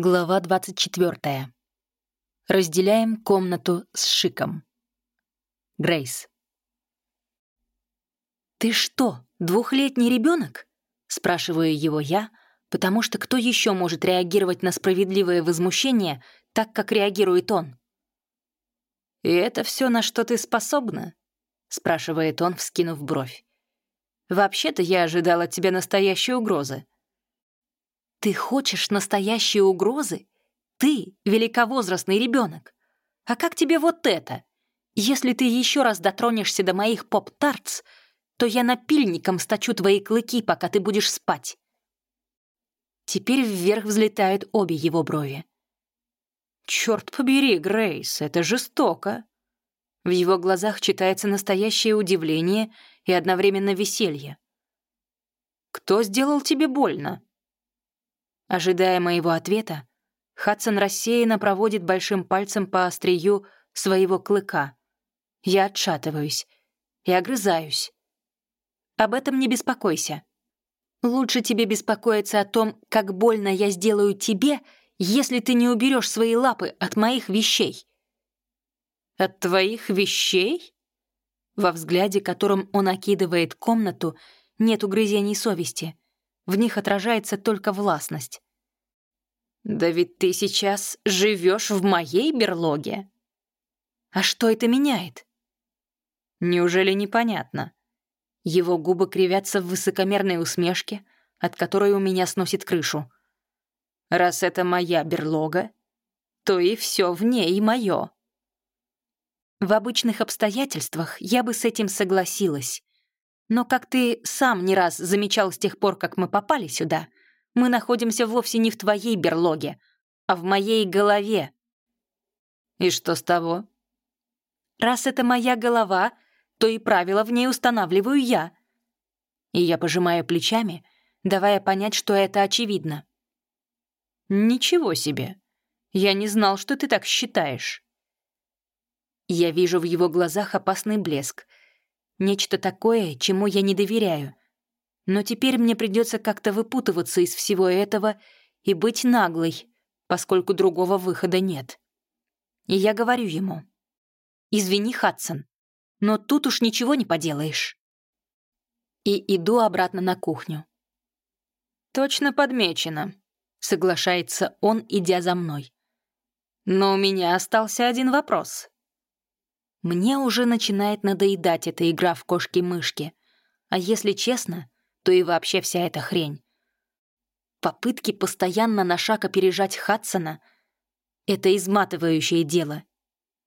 Глава 24. Разделяем комнату с Шиком. Грейс. «Ты что, двухлетний ребенок? спрашиваю его я, потому что кто еще может реагировать на справедливое возмущение так, как реагирует он? «И это все, на что ты способна?» — спрашивает он, вскинув бровь. «Вообще-то я ожидала от тебя настоящей угрозы». Ты хочешь настоящие угрозы? Ты — великовозрастный ребенок. А как тебе вот это? Если ты еще раз дотронешься до моих поп-тартс, то я напильником сточу твои клыки, пока ты будешь спать. Теперь вверх взлетают обе его брови. «Черт побери, Грейс, это жестоко!» В его глазах читается настоящее удивление и одновременно веселье. «Кто сделал тебе больно?» Ожидая моего ответа, Хадсон рассеянно проводит большим пальцем по острию своего клыка. Я отшатываюсь и огрызаюсь. Об этом не беспокойся. Лучше тебе беспокоиться о том, как больно я сделаю тебе, если ты не уберешь свои лапы от моих вещей. От твоих вещей? Во взгляде, которым он окидывает комнату, нет угрызений совести — в них отражается только властность. «Да ведь ты сейчас живешь в моей берлоге!» «А что это меняет?» «Неужели непонятно?» Его губы кривятся в высокомерной усмешке, от которой у меня сносит крышу. «Раз это моя берлога, то и все в ней мое». В обычных обстоятельствах я бы с этим согласилась. Но, как ты сам не раз замечал с тех пор, как мы попали сюда, мы находимся вовсе не в твоей берлоге, а в моей голове. И что с того? Раз это моя голова, то и правила в ней устанавливаю я. И я пожимаю плечами, давая понять, что это очевидно. Ничего себе. Я не знал, что ты так считаешь. Я вижу в его глазах опасный блеск — Нечто такое, чему я не доверяю. Но теперь мне придется как-то выпутываться из всего этого и быть наглой, поскольку другого выхода нет. И я говорю ему, «Извини, Хадсон, но тут уж ничего не поделаешь». И иду обратно на кухню. «Точно подмечено», — соглашается он, идя за мной. «Но у меня остался один вопрос. Мне уже начинает надоедать эта игра в кошки-мышки. А если честно, то и вообще вся эта хрень. Попытки постоянно на шаг опережать Хадсона — это изматывающее дело.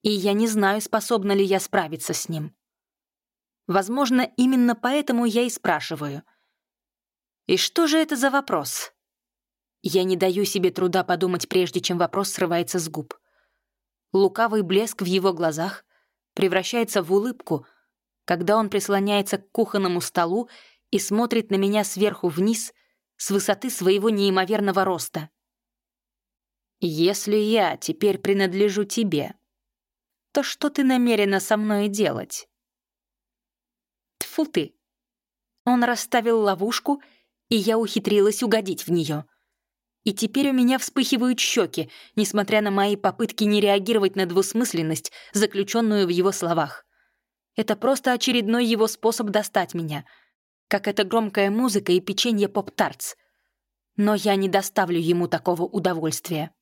И я не знаю, способна ли я справиться с ним. Возможно, именно поэтому я и спрашиваю. И что же это за вопрос? Я не даю себе труда подумать, прежде чем вопрос срывается с губ. Лукавый блеск в его глазах, превращается в улыбку, когда он прислоняется к кухонному столу и смотрит на меня сверху вниз с высоты своего неимоверного роста. «Если я теперь принадлежу тебе, то что ты намерена со мной делать?» Тфу ты! Он расставил ловушку, и я ухитрилась угодить в нее. И теперь у меня вспыхивают щеки, несмотря на мои попытки не реагировать на двусмысленность, заключенную в его словах. Это просто очередной его способ достать меня, как эта громкая музыка и печенье поп-тартс. Но я не доставлю ему такого удовольствия.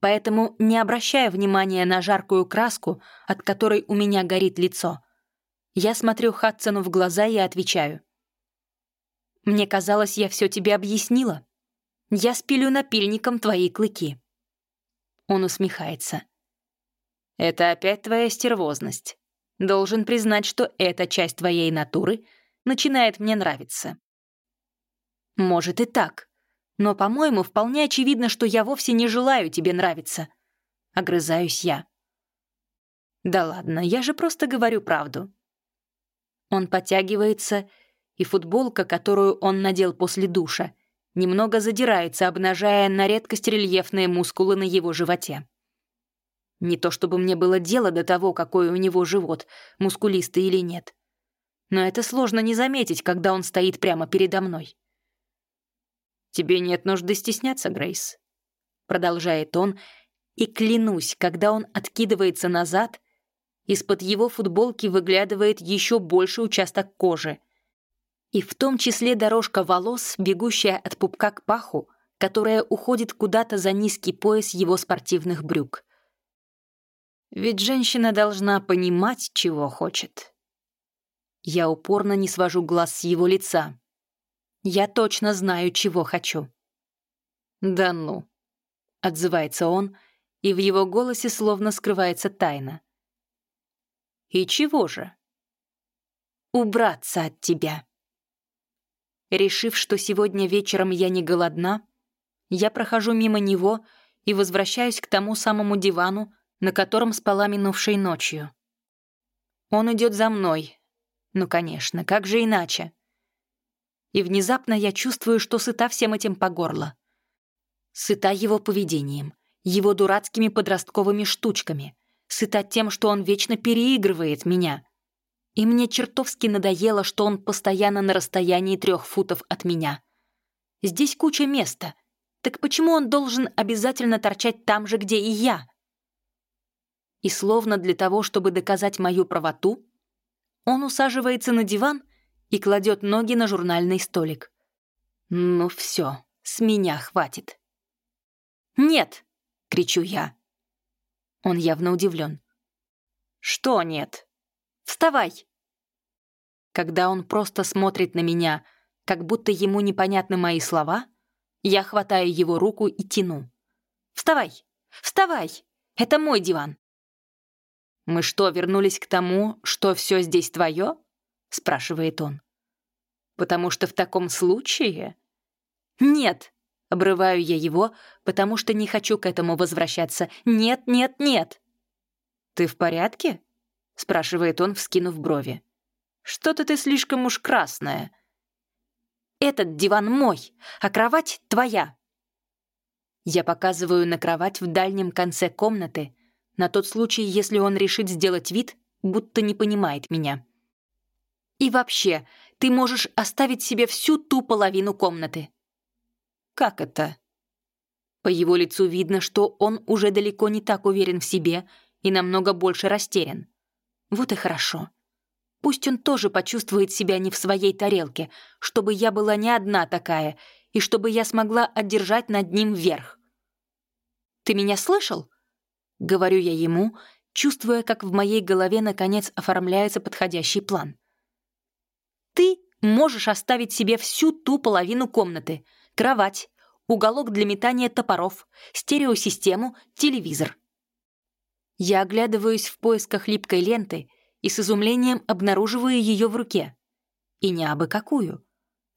Поэтому не обращая внимания на жаркую краску, от которой у меня горит лицо, я смотрю Хадсону в глаза и отвечаю. «Мне казалось, я все тебе объяснила». Я спилю напильником твои клыки». Он усмехается. «Это опять твоя стервозность. Должен признать, что эта часть твоей натуры начинает мне нравиться». «Может и так. Но, по-моему, вполне очевидно, что я вовсе не желаю тебе нравиться». Огрызаюсь я. «Да ладно, я же просто говорю правду». Он подтягивается, и футболка, которую он надел после душа, немного задирается, обнажая на редкость рельефные мускулы на его животе. Не то чтобы мне было дело до того, какой у него живот, мускулистый или нет. Но это сложно не заметить, когда он стоит прямо передо мной. «Тебе нет нужды стесняться, Грейс», — продолжает он, и клянусь, когда он откидывается назад, из-под его футболки выглядывает еще больше участок кожи. И в том числе дорожка волос, бегущая от пупка к паху, которая уходит куда-то за низкий пояс его спортивных брюк. Ведь женщина должна понимать, чего хочет. Я упорно не свожу глаз с его лица. Я точно знаю, чего хочу. «Да ну», — отзывается он, и в его голосе словно скрывается тайна. «И чего же?» «Убраться от тебя». Решив, что сегодня вечером я не голодна, я прохожу мимо него и возвращаюсь к тому самому дивану, на котором спала минувшей ночью. Он идет за мной. Ну, конечно, как же иначе? И внезапно я чувствую, что сыта всем этим по горло. Сыта его поведением, его дурацкими подростковыми штучками, сыта тем, что он вечно переигрывает меня. И мне чертовски надоело, что он постоянно на расстоянии трех футов от меня. Здесь куча места. Так почему он должен обязательно торчать там же, где и я? И словно для того, чтобы доказать мою правоту, он усаживается на диван и кладет ноги на журнальный столик. Ну все, с меня хватит. «Нет!» — кричу я. Он явно удивлен. «Что нет?» «Вставай!» Когда он просто смотрит на меня, как будто ему непонятны мои слова, я хватаю его руку и тяну. «Вставай! Вставай! Это мой диван!» «Мы что, вернулись к тому, что все здесь твое?» — спрашивает он. «Потому что в таком случае...» «Нет!» Обрываю я его, потому что не хочу к этому возвращаться. Нет, нет, нет. «Ты в порядке?» — спрашивает он, вскинув брови. «Что-то ты слишком уж красная». «Этот диван мой, а кровать твоя». Я показываю на кровать в дальнем конце комнаты, на тот случай, если он решит сделать вид, будто не понимает меня. «И вообще, ты можешь оставить себе всю ту половину комнаты». «Как это?» По его лицу видно, что он уже далеко не так уверен в себе и намного больше растерян. Вот и хорошо. Пусть он тоже почувствует себя не в своей тарелке, чтобы я была не одна такая, и чтобы я смогла одержать над ним верх. «Ты меня слышал?» — говорю я ему, чувствуя, как в моей голове наконец оформляется подходящий план. «Ты можешь оставить себе всю ту половину комнаты — кровать, уголок для метания топоров, стереосистему, телевизор. Я оглядываюсь в поисках липкой ленты и с изумлением обнаруживаю ее в руке. И не абы какую,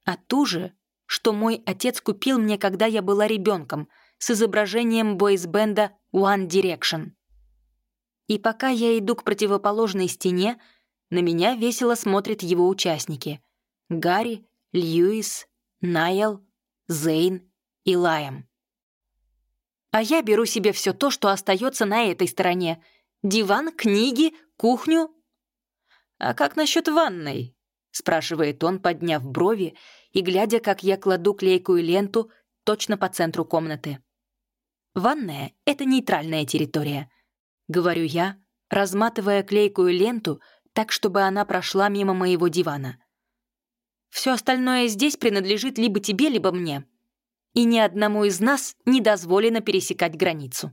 а ту же, что мой отец купил мне, когда я была ребенком, с изображением бойсбенда One Direction. И пока я иду к противоположной стене, на меня весело смотрят его участники — Гарри, Льюис, Найл, Зейн и Лаем. А я беру себе все то, что остается на этой стороне. Диван, книги, кухню. «А как насчет ванной?» — спрашивает он, подняв брови и глядя, как я кладу клейкую ленту точно по центру комнаты. «Ванная — это нейтральная территория», — говорю я, разматывая клейкую ленту так, чтобы она прошла мимо моего дивана. Все остальное здесь принадлежит либо тебе, либо мне. И ни одному из нас не дозволено пересекать границу.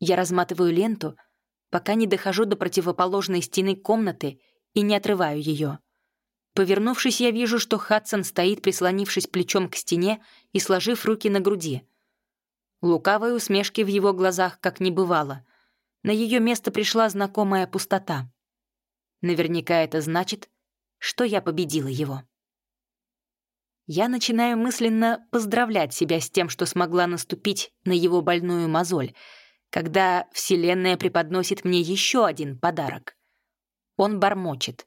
Я разматываю ленту, пока не дохожу до противоположной стены комнаты и не отрываю ее. Повернувшись, я вижу, что Хадсон стоит, прислонившись плечом к стене и сложив руки на груди. Лукавой усмешки в его глазах как не бывало. На ее место пришла знакомая пустота. Наверняка это значит, что я победила его. Я начинаю мысленно поздравлять себя с тем, что смогла наступить на его больную мозоль, когда Вселенная преподносит мне еще один подарок. Он бормочет.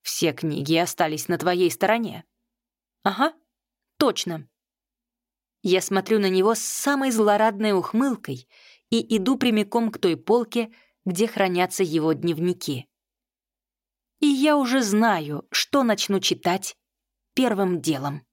«Все книги остались на твоей стороне». «Ага, точно». Я смотрю на него с самой злорадной ухмылкой и иду прямиком к той полке, где хранятся его дневники и я уже знаю, что начну читать первым делом.